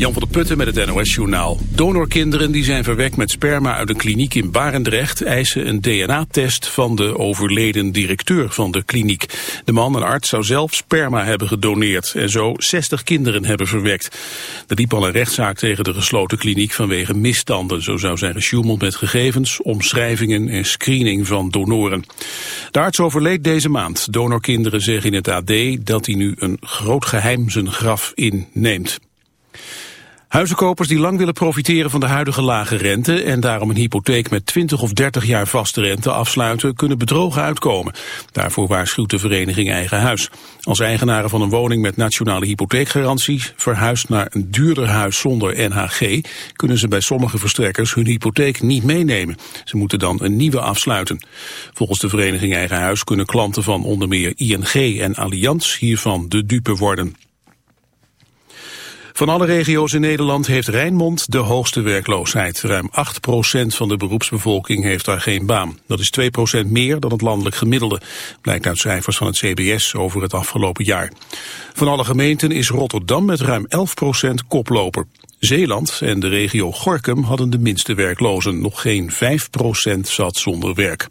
Jan van der Putten met het NOS-journaal. Donorkinderen die zijn verwekt met sperma uit een kliniek in Barendrecht... eisen een DNA-test van de overleden directeur van de kliniek. De man, een arts, zou zelf sperma hebben gedoneerd... en zo 60 kinderen hebben verwekt. Er liep al een rechtszaak tegen de gesloten kliniek vanwege misstanden. Zo zou zijn gesjoemeld met gegevens, omschrijvingen en screening van donoren. De arts overleed deze maand. Donorkinderen zeggen in het AD dat hij nu een groot geheim zijn graf inneemt. Huizenkopers die lang willen profiteren van de huidige lage rente en daarom een hypotheek met 20 of 30 jaar vaste rente afsluiten, kunnen bedrogen uitkomen. Daarvoor waarschuwt de vereniging Eigen Huis. Als eigenaren van een woning met nationale hypotheekgarantie verhuist naar een duurder huis zonder NHG, kunnen ze bij sommige verstrekkers hun hypotheek niet meenemen. Ze moeten dan een nieuwe afsluiten. Volgens de vereniging Eigen Huis kunnen klanten van onder meer ING en Allianz hiervan de dupe worden. Van alle regio's in Nederland heeft Rijnmond de hoogste werkloosheid. Ruim 8% van de beroepsbevolking heeft daar geen baan. Dat is 2% meer dan het landelijk gemiddelde, blijkt uit cijfers van het CBS over het afgelopen jaar. Van alle gemeenten is Rotterdam met ruim 11% koploper. Zeeland en de regio Gorkum hadden de minste werklozen. Nog geen 5% zat zonder werk.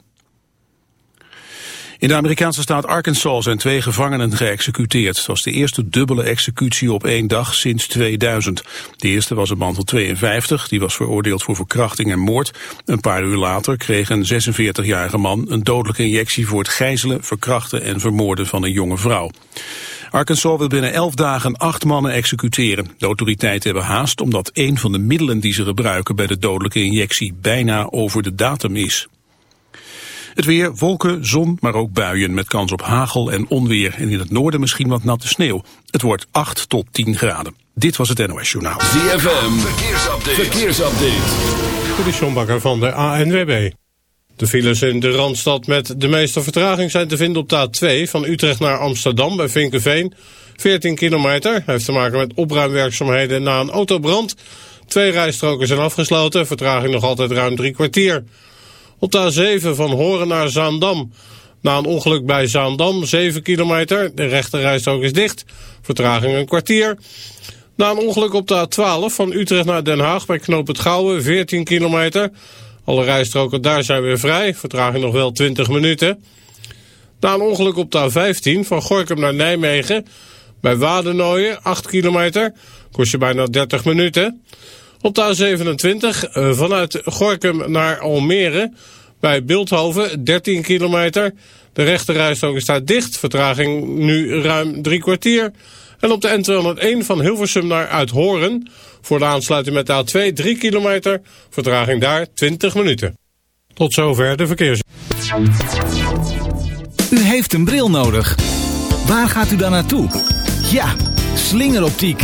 In de Amerikaanse staat Arkansas zijn twee gevangenen geëxecuteerd. Het was de eerste dubbele executie op één dag sinds 2000. De eerste was een man van 52, die was veroordeeld voor verkrachting en moord. Een paar uur later kreeg een 46-jarige man een dodelijke injectie voor het gijzelen, verkrachten en vermoorden van een jonge vrouw. Arkansas wil binnen elf dagen acht mannen executeren. De autoriteiten hebben haast omdat een van de middelen die ze gebruiken bij de dodelijke injectie bijna over de datum is. Het weer, wolken, zon, maar ook buien met kans op hagel en onweer. En in het noorden misschien wat natte sneeuw. Het wordt 8 tot 10 graden. Dit was het NOS Journaal. ZFM, verkeersupdate. verkeersupdate. De Sjombakker van de ANWB. De files in de Randstad met de meeste vertraging zijn te vinden op de A2 van Utrecht naar Amsterdam bij Vinkenveen. 14 kilometer, heeft te maken met opruimwerkzaamheden na een autobrand. Twee rijstroken zijn afgesloten, vertraging nog altijd ruim drie kwartier. Op de A7 van Horen naar Zaandam. Na een ongeluk bij Zaandam, 7 kilometer. De rechterrijstrook is dicht. Vertraging een kwartier. Na een ongeluk op de A12 van Utrecht naar Den Haag bij Knoop het Gouwen, 14 kilometer. Alle rijstroken daar zijn weer vrij. Vertraging nog wel 20 minuten. Na een ongeluk op de A15 van Gorkum naar Nijmegen bij Wadenooien, 8 kilometer. Kost je bijna 30 minuten. Op de A27 eh, vanuit Gorkum naar Almere bij Beeldhoven 13 kilometer. De rechterrijstrook staat dicht, vertraging nu ruim drie kwartier. En op de N201 van Hilversum naar Uithoren voor de aansluiting met de A2 3 kilometer, vertraging daar 20 minuten. Tot zover de verkeers. U heeft een bril nodig. Waar gaat u dan naartoe? Ja, slingeroptiek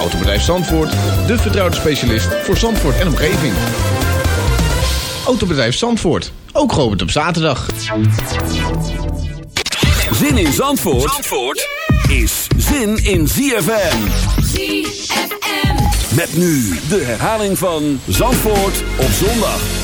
Autobedrijf Zandvoort, de vertrouwde specialist voor Zandvoort en omgeving. Autobedrijf Zandvoort, ook geopend op zaterdag. Zin in Zandvoort, Zandvoort is zin in ZFM. ZFM. Met nu de herhaling van Zandvoort op zondag.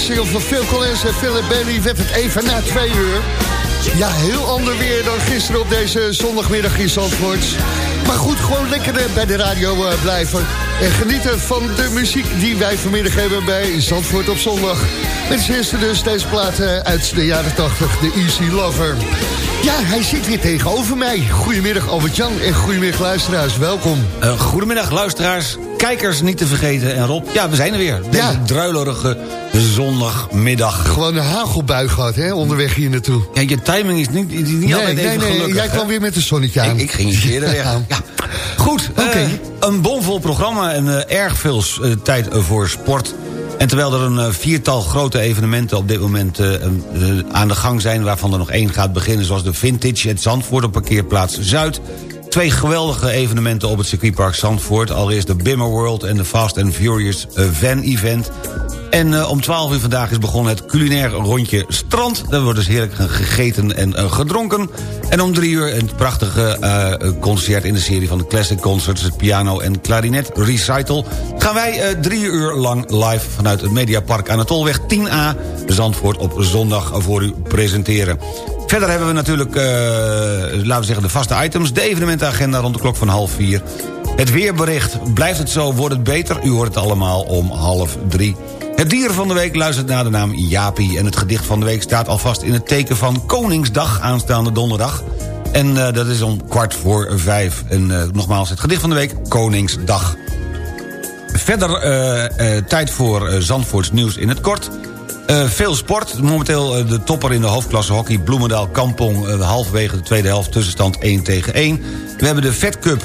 Single van Phil Collins en Philip Bailey werd het even na twee uur. Ja, heel ander weer dan gisteren op deze zondagmiddag in Zandvoort. Maar goed, gewoon lekker bij de radio uh, blijven. En genieten van de muziek die wij vanmiddag hebben bij Zandvoort op zondag. Met eerste dus deze plaat uh, uit de jaren 80, de Easy Lover. Ja, hij zit weer tegenover mij. Goedemiddag Albert-Jan en goedemiddag luisteraars, welkom. Uh, goedemiddag luisteraars, kijkers niet te vergeten. En Rob, ja, we zijn er weer. Deze ja. druilerige zondagmiddag. Gewoon een hagelbui gehad, hè, onderweg hier naartoe. Ja, je timing is niet, niet nee, altijd nee, even nee, gelukkig. Jij kwam weer met een zonnetje aan. Ik, ik ging eerder weg. Ja. Goed, oké. Okay. Uh, een bomvol programma en uh, erg veel uh, tijd voor sport. En terwijl er een viertal grote evenementen op dit moment aan de gang zijn... waarvan er nog één gaat beginnen, zoals de Vintage... het Zandvoort op parkeerplaats Zuid... Twee geweldige evenementen op het circuitpark Zandvoort. Allereerst de Bimmer World en de Fast and Furious Van Event. En uh, om 12 uur vandaag is begonnen het culinair rondje strand. Daar wordt dus heerlijk gegeten en uh, gedronken. En om 3 uur een prachtige concert in de serie van de Classic Concerts... het piano en klarinet recital... gaan wij drie uur lang live vanuit het Mediapark aan de Tolweg 10A... Zandvoort op zondag voor u presenteren. Verder hebben we natuurlijk, laten we zeggen, de vaste items... de evenementenagenda rond de klok van half vier... Het weerbericht, blijft het zo, wordt het beter? U hoort het allemaal om half drie. Het dier van de week luistert naar de naam Japi... en het gedicht van de week staat alvast in het teken van Koningsdag... aanstaande donderdag. En uh, dat is om kwart voor vijf. En uh, nogmaals, het gedicht van de week, Koningsdag. Verder tijd voor Zandvoorts nieuws in het kort... Uh, veel sport. Momenteel uh, de topper in de hoofdklasse hockey. Bloemendaal Kampong uh, halverwege de tweede helft tussenstand 1 tegen 1. We hebben de Fed Cup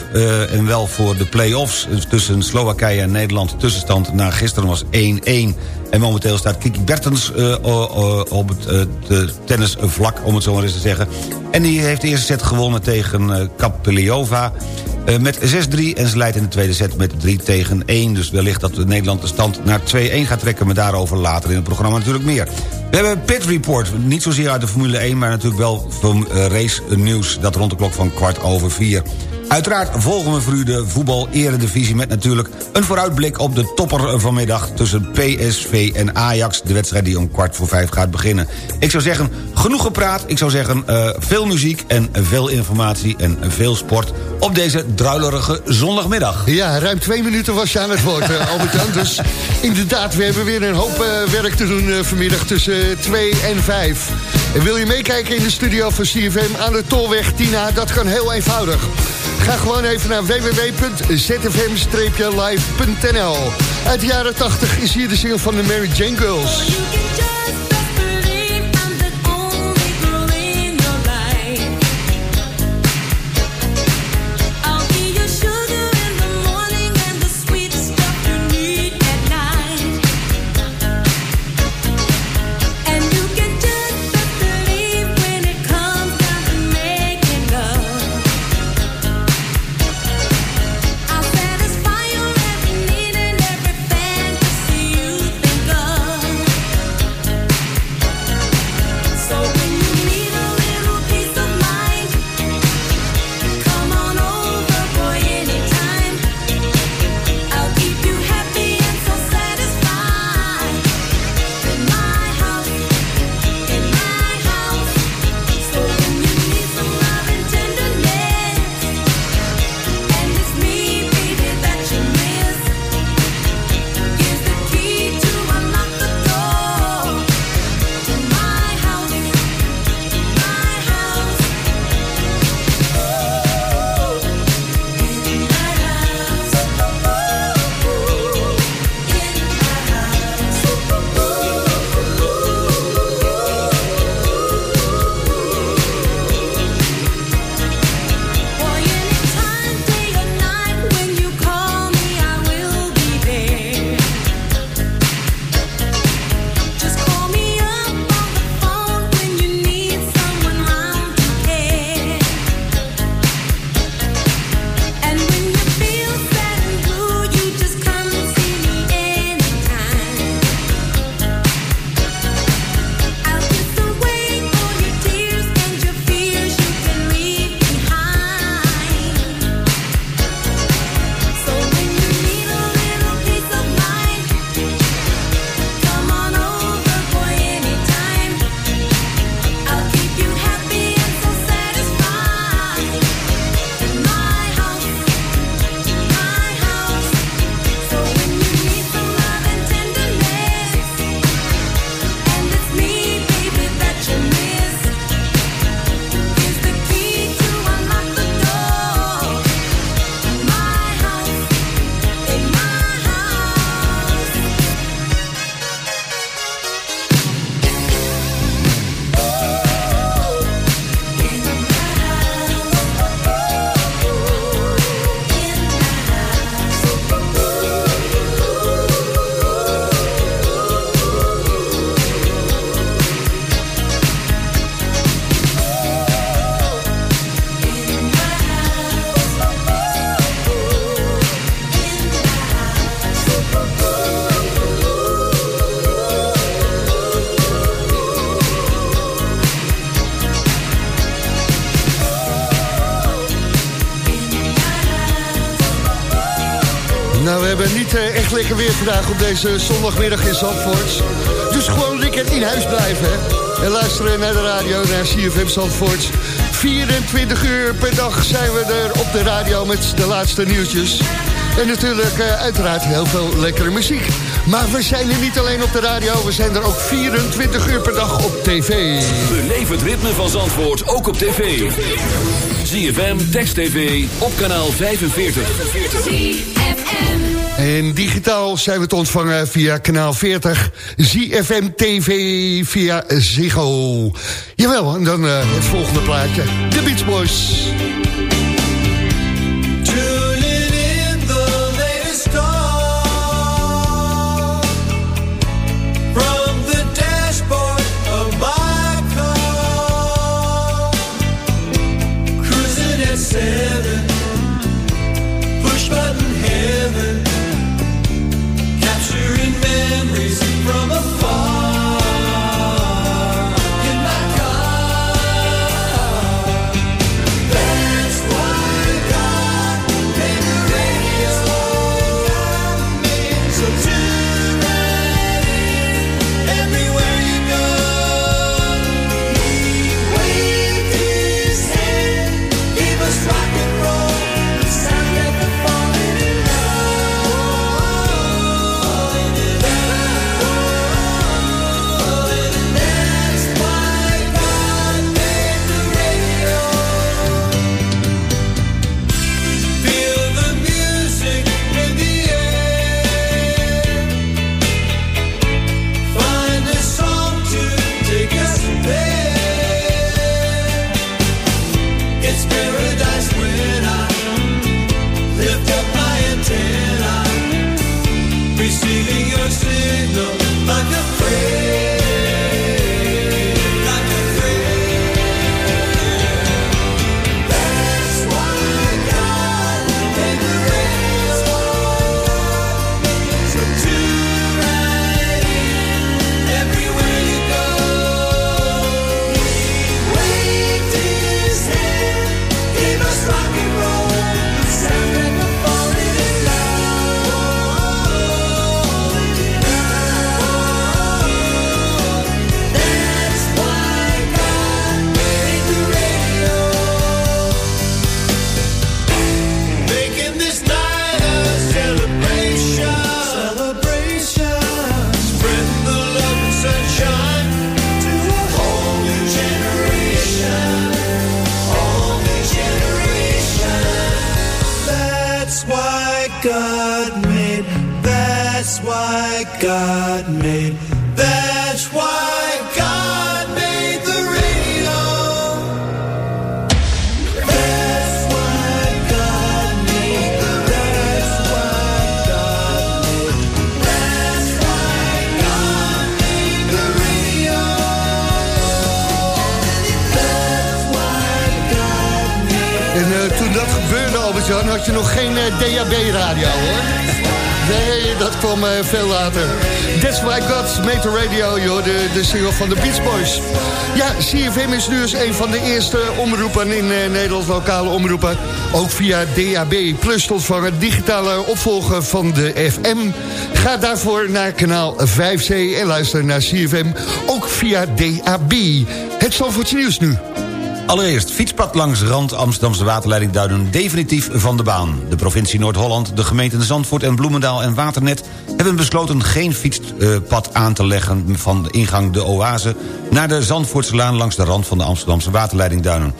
en wel voor de play-offs tussen Slowakije en Nederland. Tussenstand na gisteren was 1-1. En momenteel staat Kiki Bertens op het tennisvlak, om het zo maar eens te zeggen. En die heeft de eerste set gewonnen tegen Kapeliova. Met 6-3 en ze leidt in de tweede set met 3 tegen 1. Dus wellicht dat Nederland de stand naar 2-1 gaat trekken... maar daarover later in het programma natuurlijk meer. We hebben een pit report, niet zozeer uit de Formule 1... maar natuurlijk wel van race nieuws, dat rond de klok van kwart over 4. Uiteraard volgen we voor u de voetbal-eredivisie... met natuurlijk een vooruitblik op de topper vanmiddag... tussen PSV en Ajax, de wedstrijd die om kwart voor vijf gaat beginnen. Ik zou zeggen, genoeg gepraat. Ik zou zeggen, uh, veel muziek en veel informatie en veel sport... op deze druilerige zondagmiddag. Ja, ruim twee minuten was je aan het woord, uh, Albert-Jan. Dus inderdaad, we hebben weer een hoop uh, werk te doen vanmiddag tussen 2 en 5. Wil je meekijken in de studio van CFM aan de Tolweg Tina? Dat kan heel eenvoudig. Ga gewoon even naar www.zfm-live.nl. Uit de jaren 80 is hier de single van de Mary Jane Girls. Nou, we hebben niet uh, echt lekker weer vandaag op deze zondagmiddag in Zandvoort. Dus gewoon lekker in huis blijven. En luisteren naar de radio, naar CFM Zandvoort. 24 uur per dag zijn we er op de radio met de laatste nieuwtjes. En natuurlijk uh, uiteraard heel veel lekkere muziek. Maar we zijn er niet alleen op de radio, we zijn er ook 24 uur per dag op tv. Beleef het ritme van Zandvoort ook op tv. ZFM, Text TV, op kanaal 45. En digitaal zijn we te ontvangen via kanaal 40, ZFM TV via Ziggo. Jawel, en dan uh, het volgende plaatje, The Beach Boys. Veel later. That's why God made radio, joh, de, de single van de Beach Boys. Ja, CFM is nu eens een van de eerste omroepen in uh, Nederland, lokale omroepen. Ook via DAB Plus te ontvangen, digitale opvolger van de FM. Ga daarvoor naar kanaal 5C en luister naar CFM, ook via DAB. Het Zalvoortje Nieuws nu. Allereerst, fietspad langs rand Amsterdamse waterleiding Duinen definitief van de baan. De provincie Noord-Holland, de gemeenten Zandvoort en Bloemendaal en Waternet... hebben besloten geen fietspad aan te leggen van de ingang de Oase... naar de Zandvoortselaan langs de rand van de Amsterdamse waterleiding Duinen.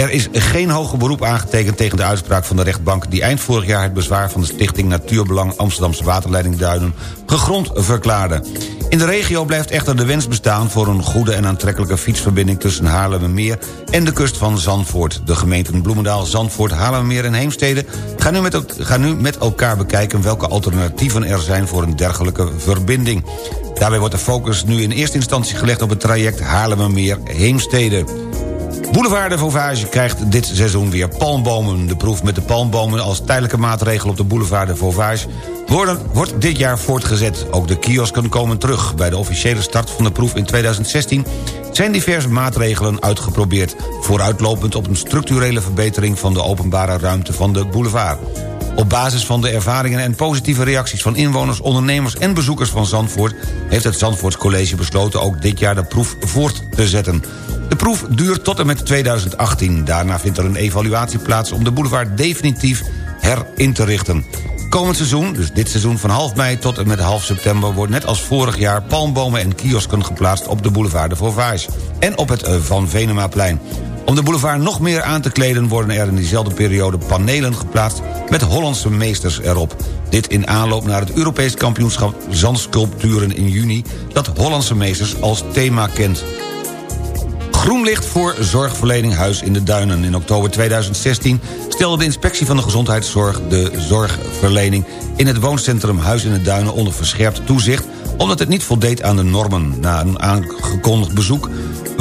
Er is geen hoger beroep aangetekend tegen de uitspraak van de rechtbank... die eind vorig jaar het bezwaar van de stichting Natuurbelang Amsterdamse Waterleiding Duinen gegrond verklaarde. In de regio blijft echter de wens bestaan voor een goede en aantrekkelijke fietsverbinding... tussen Haarlemmermeer en de kust van Zandvoort. De gemeenten Bloemendaal, Zandvoort, Haarlemmermeer en Heemstede... gaan nu, met, gaan nu met elkaar bekijken welke alternatieven er zijn voor een dergelijke verbinding. Daarbij wordt de focus nu in eerste instantie gelegd op het traject Haarlemmermeer-Heemstede. Boulevard de Vauvage krijgt dit seizoen weer palmbomen. De proef met de palmbomen als tijdelijke maatregel op de Boulevard de Vauvage worden, wordt dit jaar voortgezet. Ook de kiosken komen terug. Bij de officiële start van de proef in 2016 zijn diverse maatregelen uitgeprobeerd... vooruitlopend op een structurele verbetering van de openbare ruimte van de boulevard. Op basis van de ervaringen en positieve reacties van inwoners, ondernemers en bezoekers van Zandvoort... heeft het Zandvoorts College besloten ook dit jaar de proef voort te zetten. De proef duurt tot en met 2018. Daarna vindt er een evaluatie plaats om de boulevard definitief herin te richten. Komend seizoen, dus dit seizoen van half mei tot en met half september... wordt net als vorig jaar palmbomen en kiosken geplaatst op de boulevard de Vauvage... en op het eh, Van Venemaplein. Om de boulevard nog meer aan te kleden worden er in diezelfde periode panelen geplaatst met Hollandse meesters erop. Dit in aanloop naar het Europees kampioenschap zandsculpturen in juni... dat Hollandse meesters als thema kent. Groen licht voor zorgverlening Huis in de Duinen. In oktober 2016 stelde de inspectie van de gezondheidszorg... de zorgverlening in het wooncentrum Huis in de Duinen onder verscherpt toezicht... omdat het niet voldeed aan de normen. Na een aangekondigd bezoek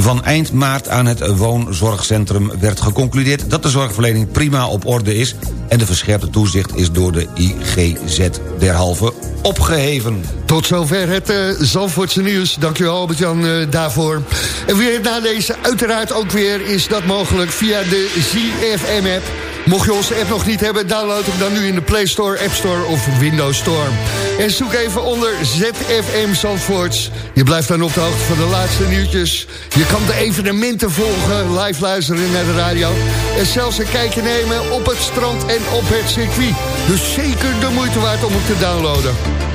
van eind maart aan het woonzorgcentrum werd geconcludeerd... dat de zorgverlening prima op orde is... en de verscherpte toezicht is door de IGZ derhalve opgeheven. Tot zover het uh, Zandvoortse nieuws. Dankjewel Albert-Jan uh, daarvoor. En weer na deze uiteraard ook weer is dat mogelijk via de ZFM-app. Mocht je onze app nog niet hebben, download hem dan nu in de Play Store, App Store of Windows Store. En zoek even onder ZFM Zandvoorts. Je blijft dan op de hoogte van de laatste nieuwtjes. Je kan de evenementen volgen, live luisteren naar de radio. En zelfs een kijkje nemen op het strand en op het circuit. Dus zeker de moeite waard om hem te downloaden.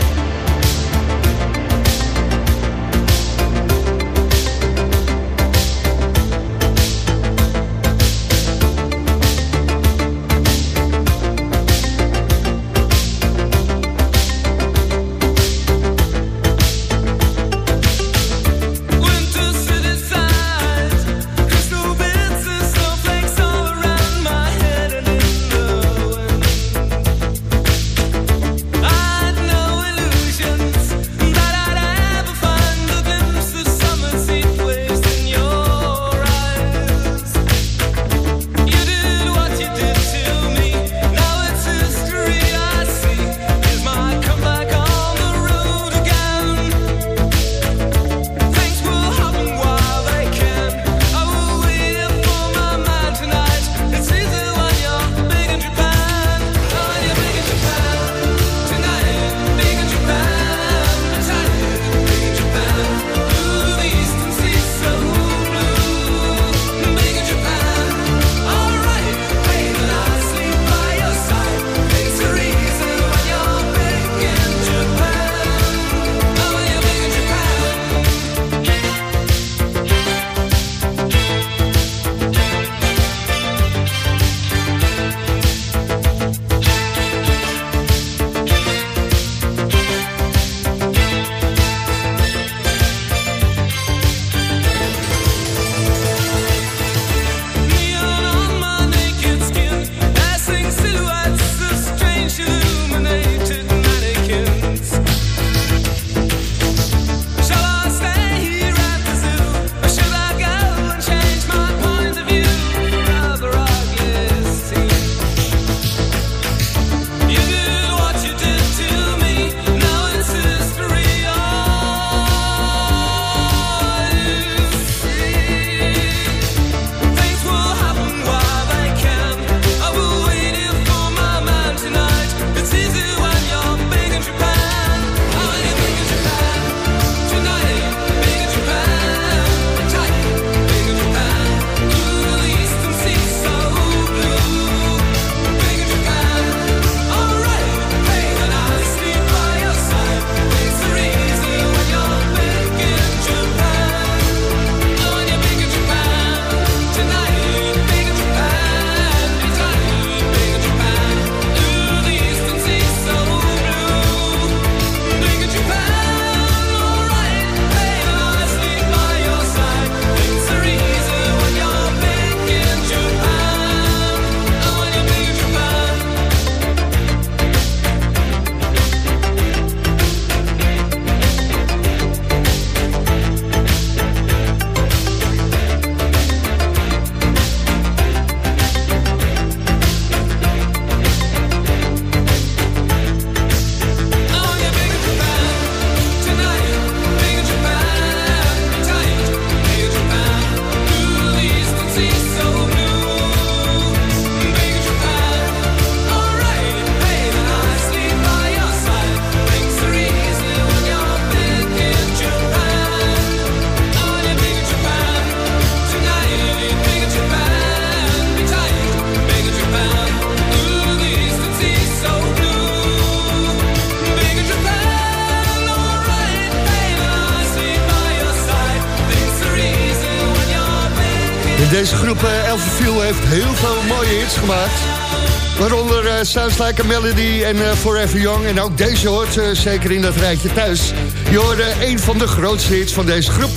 Sounds Like a Melody en uh, Forever Young. En ook deze hoort uh, zeker in dat rijtje thuis. Je hoorde een van de grootste hits van deze groep.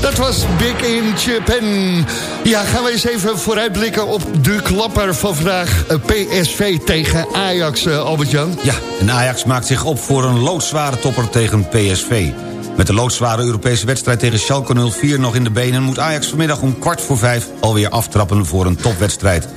Dat was Big in Japan. Ja, gaan we eens even vooruitblikken op de klapper van vandaag. PSV tegen Ajax, Albert-Jan. Ja, en Ajax maakt zich op voor een loodzware topper tegen PSV. Met de loodzware Europese wedstrijd tegen Schalke 04 nog in de benen... moet Ajax vanmiddag om kwart voor vijf alweer aftrappen voor een topwedstrijd.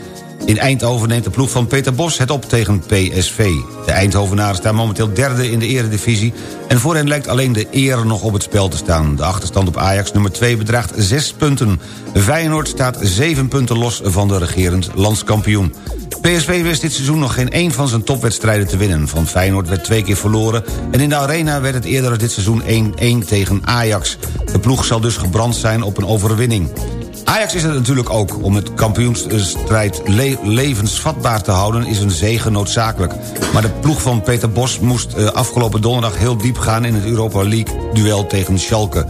In Eindhoven neemt de ploeg van Peter Bos het op tegen PSV. De Eindhovenaren staan momenteel derde in de eredivisie... en voor hen lijkt alleen de eer nog op het spel te staan. De achterstand op Ajax nummer 2 bedraagt 6 punten. Feyenoord staat 7 punten los van de regerend landskampioen. PSV wist dit seizoen nog geen één van zijn topwedstrijden te winnen. Van Feyenoord werd twee keer verloren... en in de Arena werd het eerder dit seizoen 1-1 tegen Ajax. De ploeg zal dus gebrand zijn op een overwinning. Ajax is het natuurlijk ook. Om het kampioensstrijd le levensvatbaar te houden is een zegen noodzakelijk. Maar de ploeg van Peter Bos moest uh, afgelopen donderdag heel diep gaan... in het Europa League-duel tegen Schalke.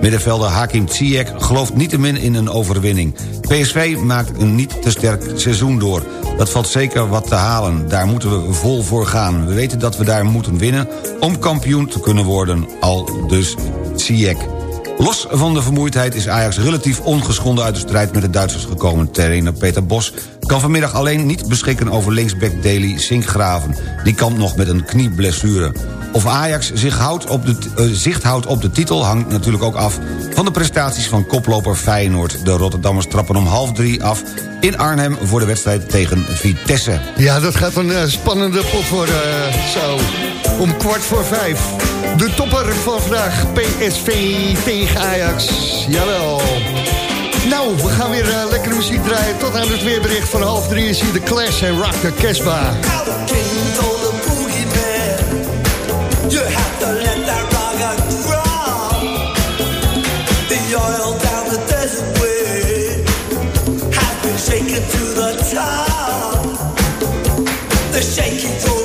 Middenvelder Hakim Ziyech gelooft niettemin in een overwinning. PSV maakt een niet te sterk seizoen door. Dat valt zeker wat te halen. Daar moeten we vol voor gaan. We weten dat we daar moeten winnen om kampioen te kunnen worden. Al dus Ziyech. Los van de vermoeidheid is Ajax relatief ongeschonden uit de strijd met de Duitsers gekomen. Trainer Peter Bos kan vanmiddag alleen niet beschikken over linksback Daly Sinkgraven. Die kampt nog met een knieblessure. Of Ajax zich houdt op de, uh, zicht houdt op de titel hangt natuurlijk ook af... van de prestaties van koploper Feyenoord. De Rotterdammers trappen om half drie af in Arnhem... voor de wedstrijd tegen Vitesse. Ja, dat gaat een uh, spannende pot worden. Uh, zo, om kwart voor vijf. De topper van vandaag, PSV tegen Ajax. Jawel. Nou, we gaan weer uh, lekkere muziek draaien. Tot aan het weerbericht van half drie is hier de Clash en Rock the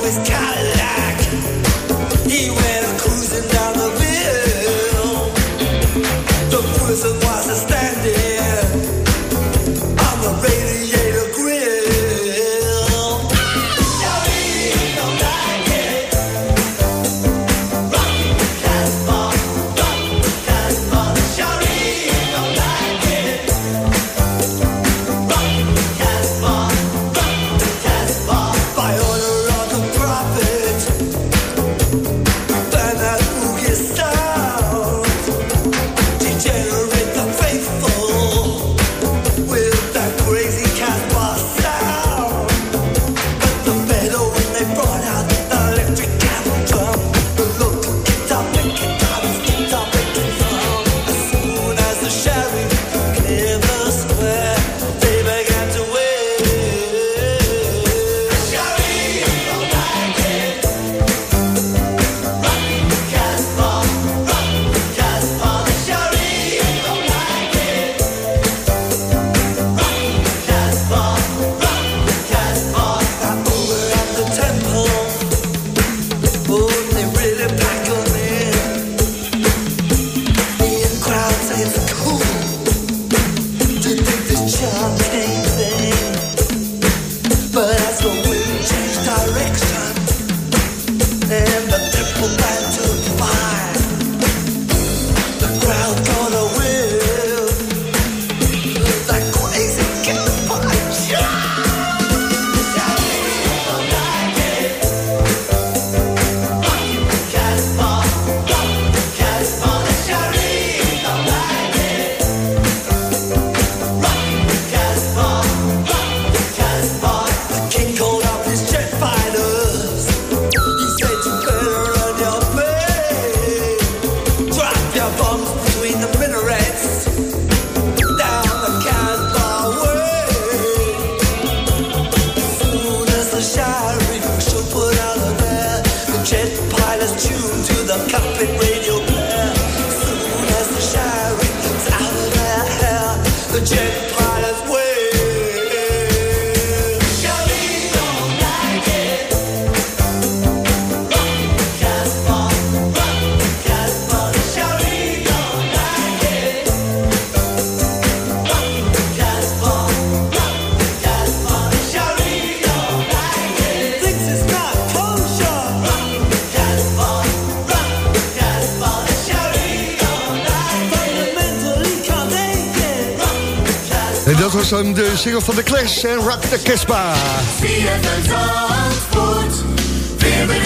hem de single van de Clash en Rock the Casbah.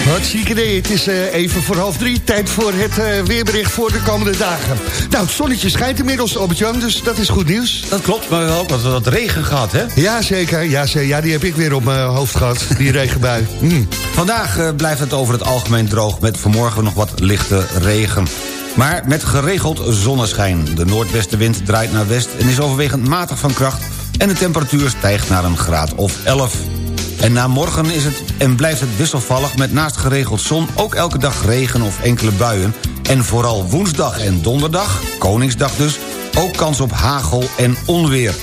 Hartstikke idee. Het is uh, even voor half drie. Tijd voor het uh, weerbericht voor de komende dagen. Nou, het zonnetje schijnt inmiddels, op het Jan, dus dat is goed nieuws. Dat klopt, maar we hebben ook wat, wat regen gehad, hè? Ja, zeker. Ja, zeker. ja, die heb ik weer op mijn hoofd gehad, die regenbui. Mm. Vandaag uh, blijft het over het algemeen droog... met vanmorgen nog wat lichte regen. Maar met geregeld zonneschijn. De noordwestenwind draait naar west en is overwegend matig van kracht... en de temperatuur stijgt naar een graad of 11. En na morgen is het en blijft het wisselvallig met naast geregeld zon... ook elke dag regen of enkele buien. En vooral woensdag en donderdag, Koningsdag dus... ook kans op hagel en onweer.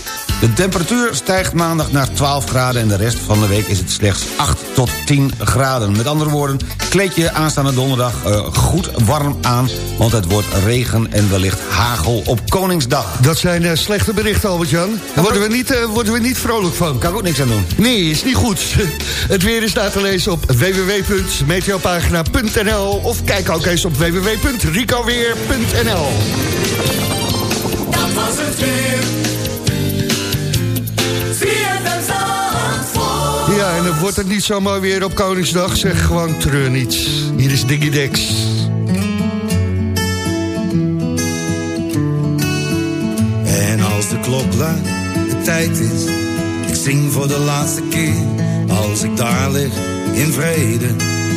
De temperatuur stijgt maandag naar 12 graden... en de rest van de week is het slechts 8 tot 10 graden. Met andere woorden, kleed je aanstaande donderdag uh, goed warm aan... want het wordt regen en wellicht hagel op Koningsdag. Dat zijn uh, slechte berichten, Albert-Jan. Daar worden, we niet, uh, worden we niet vrolijk van. Kan ik ook niks aan doen. Nee, is niet goed. het weer is daar te lezen op www.meteopagina.nl... of kijk ook eens op www.ricoweer.nl. Dat was het weer. Ja, en dan wordt het niet zo mooi weer op Koningsdag. Zeg gewoon treur niets. Hier is Diggy Dex. En als de klok luidt, de tijd is. Ik zing voor de laatste keer. Als ik daar lig, in vrede.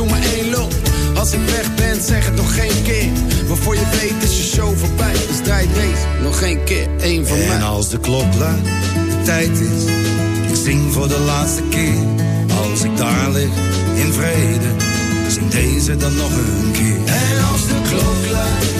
doe maar één loop. Als ik weg ben, zeg het nog geen keer. Waarvoor je weet is je show voorbij. Dus draai deze nog één keer, één van en mij. En als de klok luidt, de tijd is. Ik zing voor de laatste keer. Als ik daar lig, in vrede. Zing deze dan nog een keer. En als de klok luidt,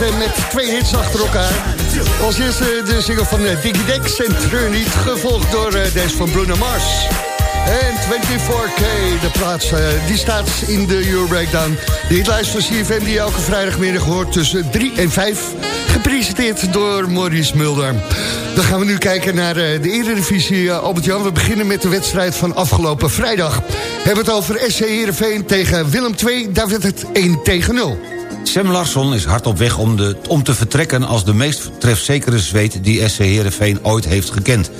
met twee hits achter elkaar. Als eerste de single van eh, Diggy Dex en Treur niet, gevolgd door eh, deze van Bruno Mars. En 24K, de plaats, eh, die staat in de Euro Breakdown. De hitlijst van CFM die elke vrijdagmiddag hoort tussen 3 en 5. Gepresenteerd door Maurice Mulder. Dan gaan we nu kijken naar de Eredivisie. Albert-Jan, we beginnen met de wedstrijd van afgelopen vrijdag. We hebben het over SC Heerenveen tegen Willem II. Daar werd het 1 tegen 0. Sam Larsson is hard op weg om, de, om te vertrekken... als de meest trefzekere zweet die SC Heerenveen ooit heeft gekend.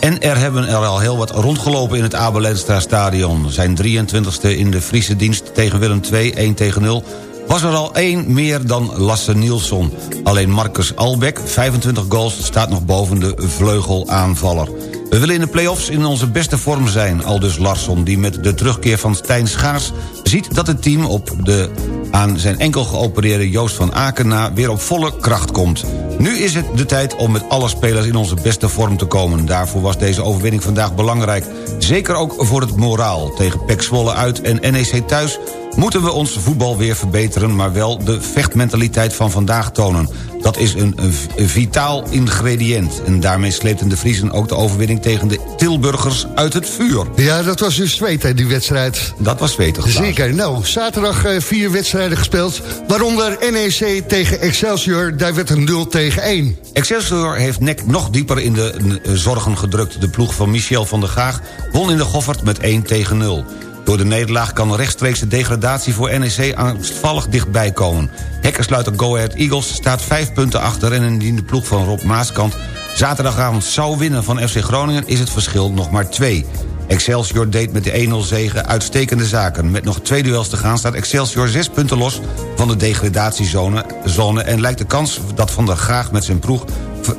En er hebben er al heel wat rondgelopen in het Abel Enstra stadion. Zijn 23e in de Friese dienst tegen Willem II, 1 tegen 0 was er al één meer dan Lasse Nielsson. Alleen Marcus Albeck, 25 goals, staat nog boven de vleugelaanvaller. We willen in de play-offs in onze beste vorm zijn, aldus Larsson... die met de terugkeer van Stijn Schaars ziet dat het team... op de aan zijn enkel geopereerde Joost van Aken na weer op volle kracht komt. Nu is het de tijd om met alle spelers in onze beste vorm te komen. Daarvoor was deze overwinning vandaag belangrijk. Zeker ook voor het moraal. Tegen Pek Zwolle uit en NEC thuis moeten we ons voetbal weer verbeteren... maar wel de vechtmentaliteit van vandaag tonen. Dat is een, een vitaal ingrediënt. En daarmee sleepten de Vriezen ook de overwinning tegen de Tilburgers uit het vuur. Ja, dat was dus zweet, hè, die wedstrijd. Dat was zweetig. Zeker. Nou, zaterdag eh, vier wedstrijden gespeeld. Waaronder NEC tegen Excelsior. Daar werd een 0 tegen 1. Excelsior heeft nek nog dieper in de eh, zorgen gedrukt. De ploeg van Michel van der Gaag won in de Goffert met 1 tegen 0. Door de nederlaag kan rechtstreeks de degradatie voor NEC angstvallig dichtbij komen. Hekkersluiter Go Ahead Eagles staat vijf punten achter... en indien de ploeg van Rob Maaskant zaterdagavond zou winnen van FC Groningen... is het verschil nog maar twee. Excelsior deed met de 1-0 zegen uitstekende zaken. Met nog twee duels te gaan staat Excelsior zes punten los... van de degradatiezone zone en lijkt de kans dat Van der Graag met zijn ploeg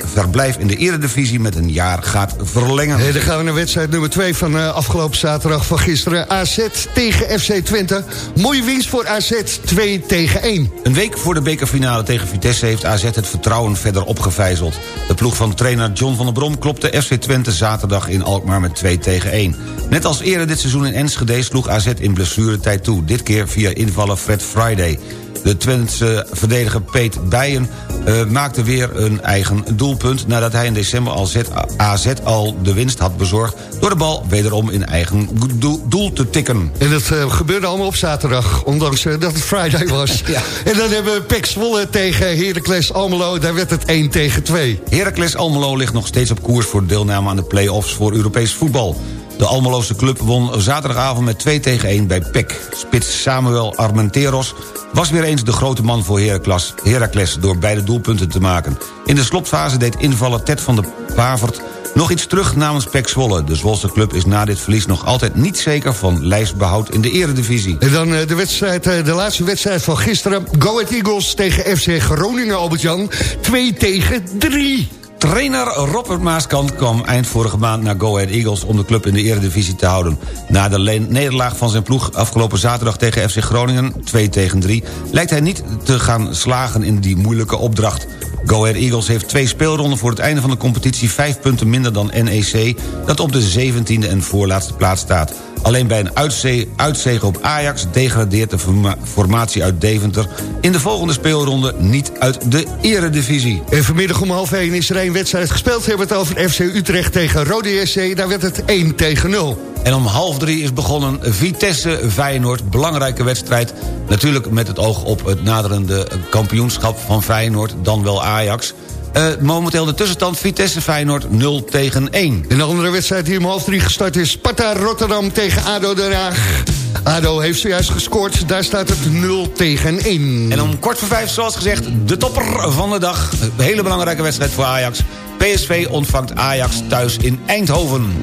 verblijf in de eredivisie met een jaar gaat verlengen. Hey, dan gaan we naar wedstrijd nummer 2 van uh, afgelopen zaterdag van gisteren. AZ tegen FC Twente. Mooie winst voor AZ, 2 tegen 1. Een week voor de bekerfinale tegen Vitesse heeft AZ het vertrouwen verder opgevijzeld. De ploeg van trainer John van der Brom klopte FC Twente zaterdag in Alkmaar met 2 tegen 1. Net als eerder dit seizoen in Enschede sloeg AZ in blessuretijd toe. Dit keer via invallen Fred Friday. De Twentse verdediger Peet Bijen uh, maakte weer een eigen doelpunt... nadat hij in december al AZ al de winst had bezorgd... door de bal wederom in eigen doel te tikken. En dat uh, gebeurde allemaal op zaterdag, ondanks uh, dat het Friday was. ja. En dan hebben we Pek Zwolle tegen Heracles Almelo. Daar werd het 1 tegen 2. Heracles Almelo ligt nog steeds op koers voor deelname aan de play-offs voor Europees voetbal. De Almeloze club won zaterdagavond met 2 tegen 1 bij PEC. Spits Samuel Armenteros was weer eens de grote man voor Heracles, door beide doelpunten te maken. In de slotfase deed invaller Ted van de Pavert nog iets terug namens PEC Zwolle. De Zwolse club is na dit verlies nog altijd niet zeker van lijstbehoud in de eredivisie. En dan eh, de, wedstrijd, eh, de laatste wedstrijd van gisteren. Go Ahead Eagles tegen FC Groningen, Albert-Jan. 2 tegen 3. Trainer Robert Maaskant kwam eind vorige maand naar Go Ahead Eagles... om de club in de eredivisie te houden. Na de nederlaag van zijn ploeg afgelopen zaterdag tegen FC Groningen... 2 tegen 3, lijkt hij niet te gaan slagen in die moeilijke opdracht. Go Ahead Eagles heeft twee speelronden voor het einde van de competitie... vijf punten minder dan NEC, dat op de 17e en voorlaatste plaats staat. Alleen bij een uitzege op Ajax degradeert de formatie uit Deventer... in de volgende speelronde niet uit de eredivisie. En vanmiddag om half 1 is er één wedstrijd gespeeld. We hebben het over FC Utrecht tegen Rode SC. Daar werd het 1 tegen 0. En om half drie is begonnen Vitesse-Feyenoord. Belangrijke wedstrijd. Natuurlijk met het oog op het naderende kampioenschap van Feyenoord. Dan wel Ajax. Eh, momenteel de tussenstand Vitesse Feyenoord 0 tegen 1. En de andere wedstrijd die om half drie gestart is... Sparta Rotterdam tegen ADO Den Haag. ADO heeft zojuist gescoord, daar staat het 0 tegen 1. En om kort voor vijf, zoals gezegd, de topper van de dag. Een hele belangrijke wedstrijd voor Ajax. PSV ontvangt Ajax thuis in Eindhoven.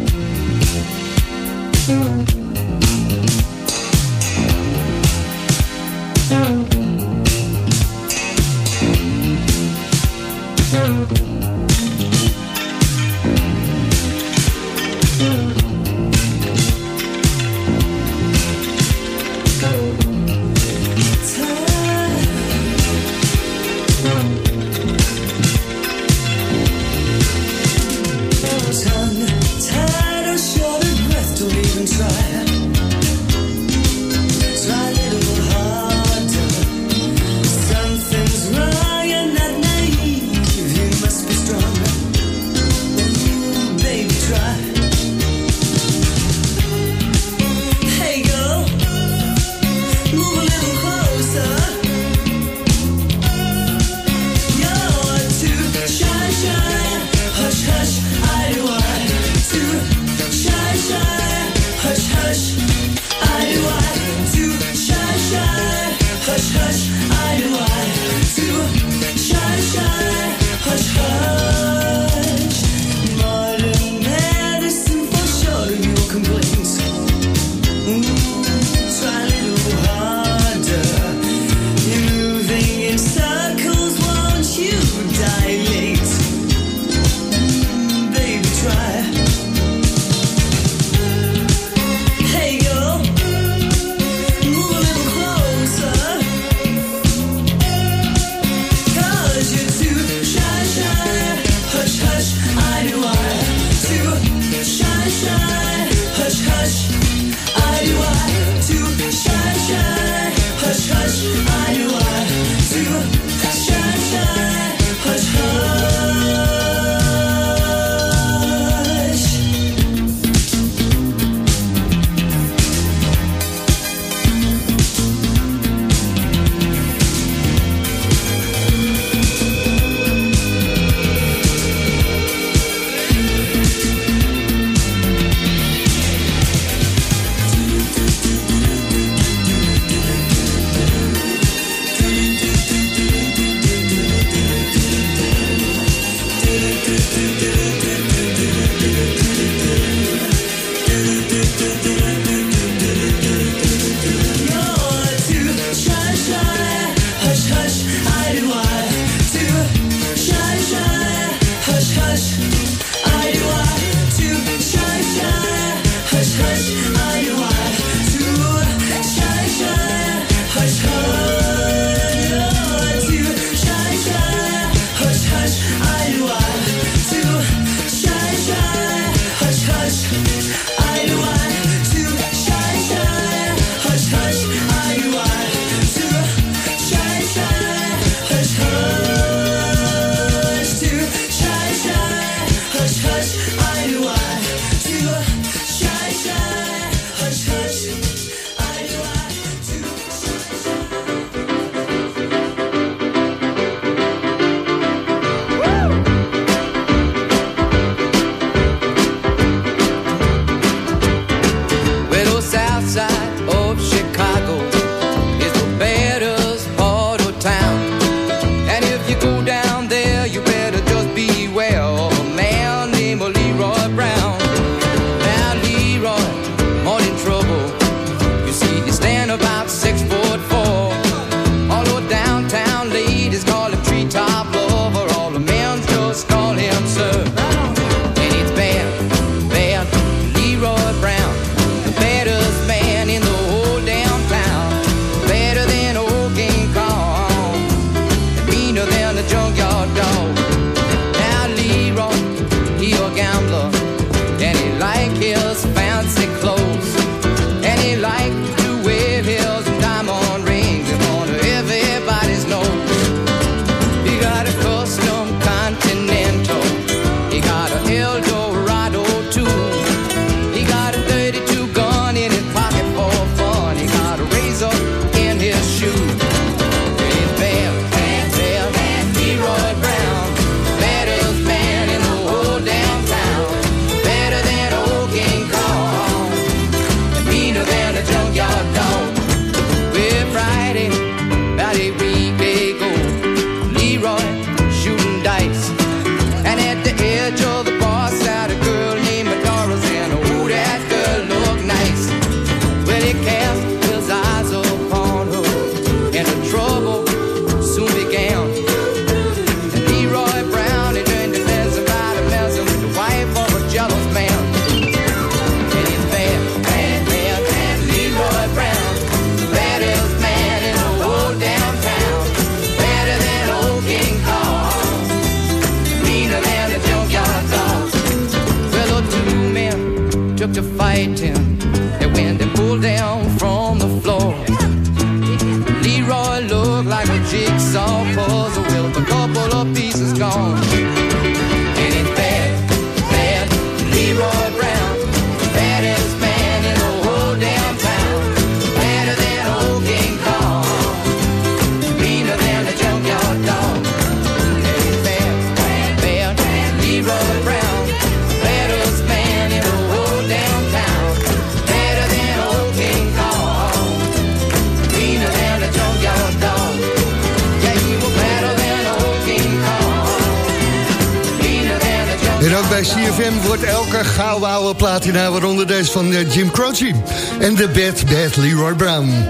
Platina... waaronder deze van uh, Jim Croce en de Bad Bad Leroy Brown.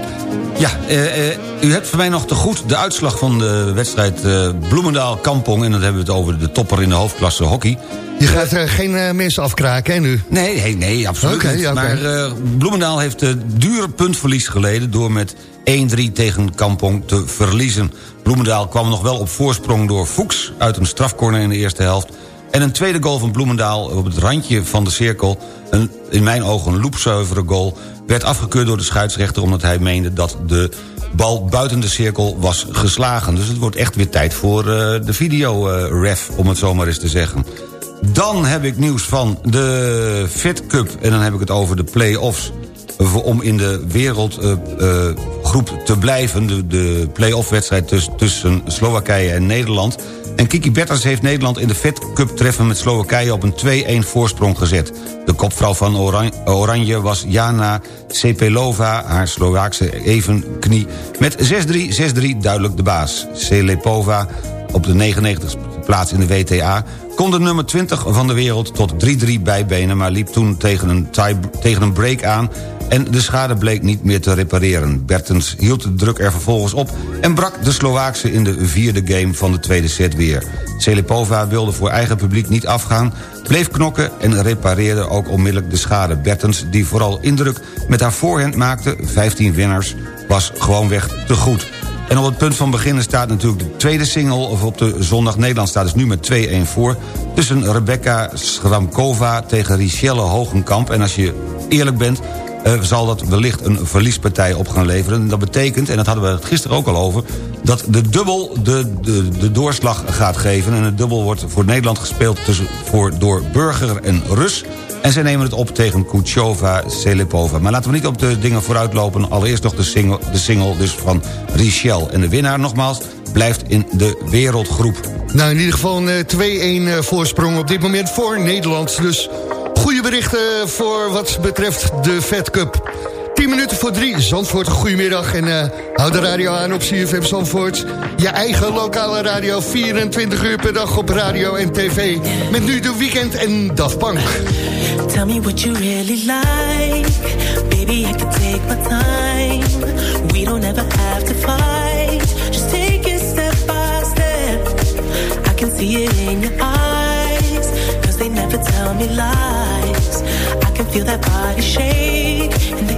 Ja, uh, uh, u hebt voor mij nog te goed de uitslag van de wedstrijd Bloemendaal-Kampong... en dan hebben we het over de topper in de hoofdklasse hockey. Je gaat er geen mensen afkraken, hè, nu? Nee, nee, nee absoluut okay, niet. Okay. Maar Bloemendaal heeft een dure puntverlies geleden... door met 1-3 tegen Kampong te verliezen. Bloemendaal kwam nog wel op voorsprong door Fuchs... uit een strafcorner in de eerste helft... En een tweede goal van Bloemendaal op het randje van de cirkel... een in mijn ogen een loepzuivere goal... werd afgekeurd door de scheidsrechter... omdat hij meende dat de bal buiten de cirkel was geslagen. Dus het wordt echt weer tijd voor uh, de video-ref, uh, om het zo maar eens te zeggen. Dan heb ik nieuws van de Fit Cup... en dan heb ik het over de play-offs om in de wereldgroep uh, te blijven. De, de play-off wedstrijd tussen Slowakije en Nederland. En Kiki Bertens heeft Nederland in de Fed Cup treffen met Slowakije op een 2-1 voorsprong gezet. De kopvrouw van Oranje was Jana Cepelova, haar Slovaakse evenknie... met 6-3, 6-3 duidelijk de baas. Celepova op de 99e plaats in de WTA... kon de nummer 20 van de wereld tot 3-3 bijbenen... maar liep toen tegen een, tegen een break aan en de schade bleek niet meer te repareren. Bertens hield de druk er vervolgens op... en brak de Slovaakse in de vierde game van de tweede set weer. Selipova wilde voor eigen publiek niet afgaan... bleef knokken en repareerde ook onmiddellijk de schade. Bertens, die vooral indruk met haar voorhand maakte... 15 winnaars, was gewoonweg te goed. En op het punt van beginnen staat natuurlijk de tweede single... of op de zondag Nederland staat dus nu met 2-1 voor... tussen Rebecca Schramkova tegen Richelle Hogenkamp. En als je eerlijk bent uh, zal dat wellicht een verliespartij op gaan leveren. En dat betekent, en dat hadden we het gisteren ook al over... dat de dubbel de, de, de doorslag gaat geven. En het dubbel wordt voor Nederland gespeeld tussen, voor, door Burger en Rus... En zij nemen het op tegen Kuchova Selipova. Maar laten we niet op de dingen vooruitlopen. Allereerst nog de single, de single dus van Richel. En de winnaar nogmaals blijft in de wereldgroep. Nou, in ieder geval een 2-1 eh, voorsprong op dit moment voor Nederland. Dus Goede berichten voor wat betreft de Fed Cup. 10 minuten voor drie, Zandvoort, goedemiddag. En uh, hou de radio aan op CFM Zandvoort. Je eigen lokale radio, 24 uur per dag op radio en tv. Met nu de weekend en Daft Punk. Tell me what you really like. Baby, I can take my time. We don't ever have to fight. Just take it step by step. I can see it in your eyes. but tell me lies. I can feel that body shake.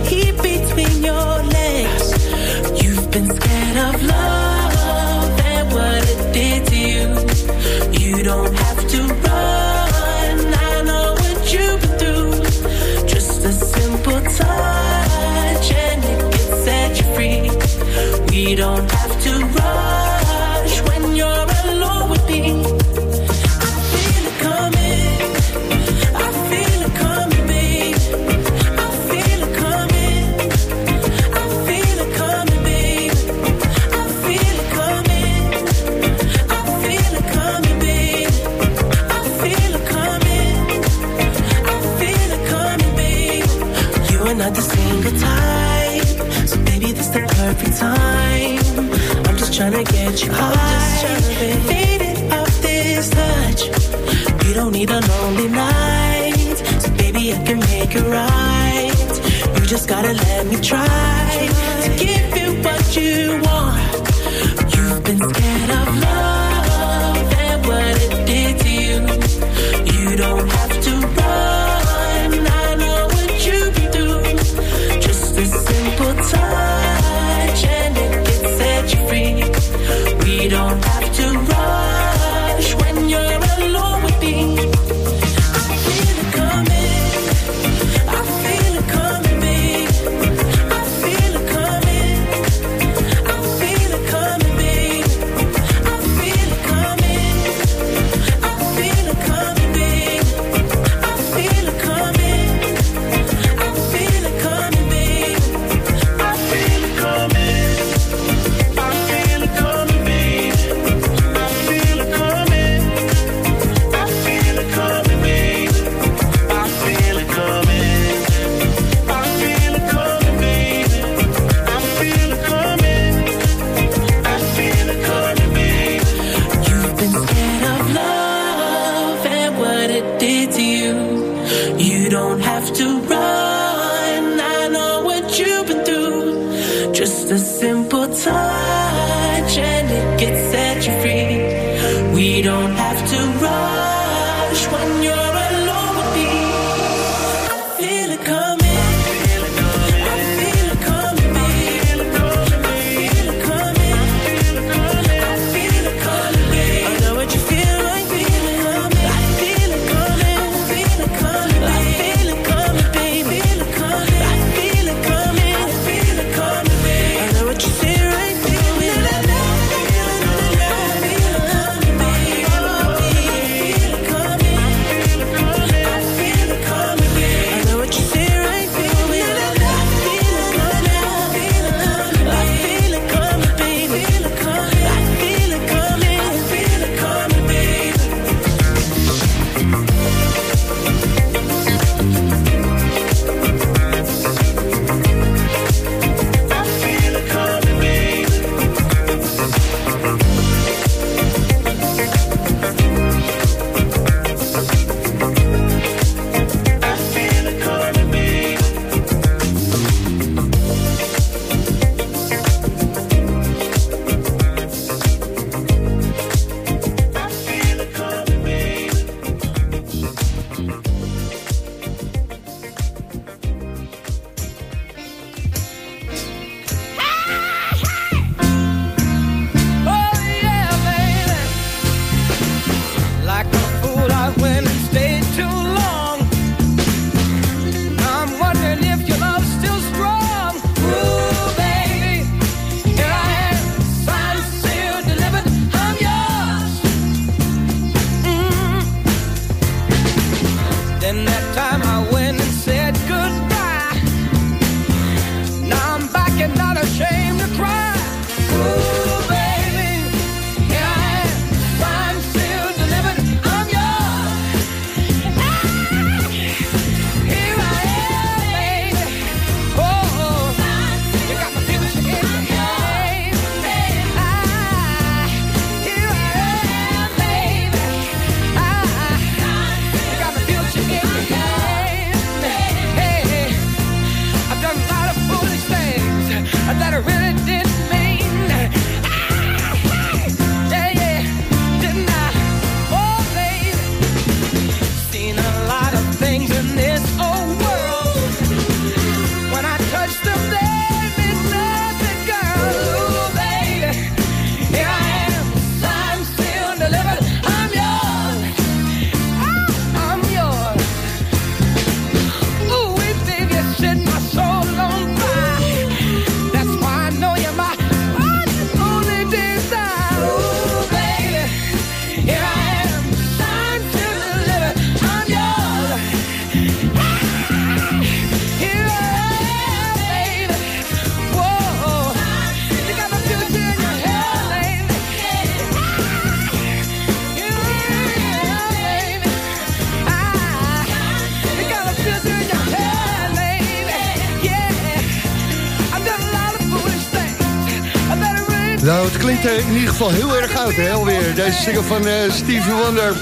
Nou, het klinkt in ieder geval heel erg oud, hè, alweer. Deze single van uh, Stevie Wonder.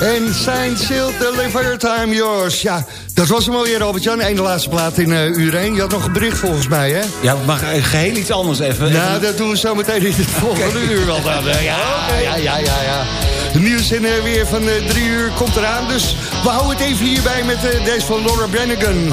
En zijn Seal Deliver Time Yours. Ja, dat was hem alweer, Albert-Jan. Eén de laatste plaat in uh, uur Je had nog een bericht volgens mij, hè? Ja, maar geheel iets anders even. Nou, ja, dat doen we zo meteen in het volgende uur wel dan. Ja, ja, ja, ja, ja. De nieuws in eh, weer van drie uur komt eraan. Dus we houden het even hierbij met deze van Laura Brannigan.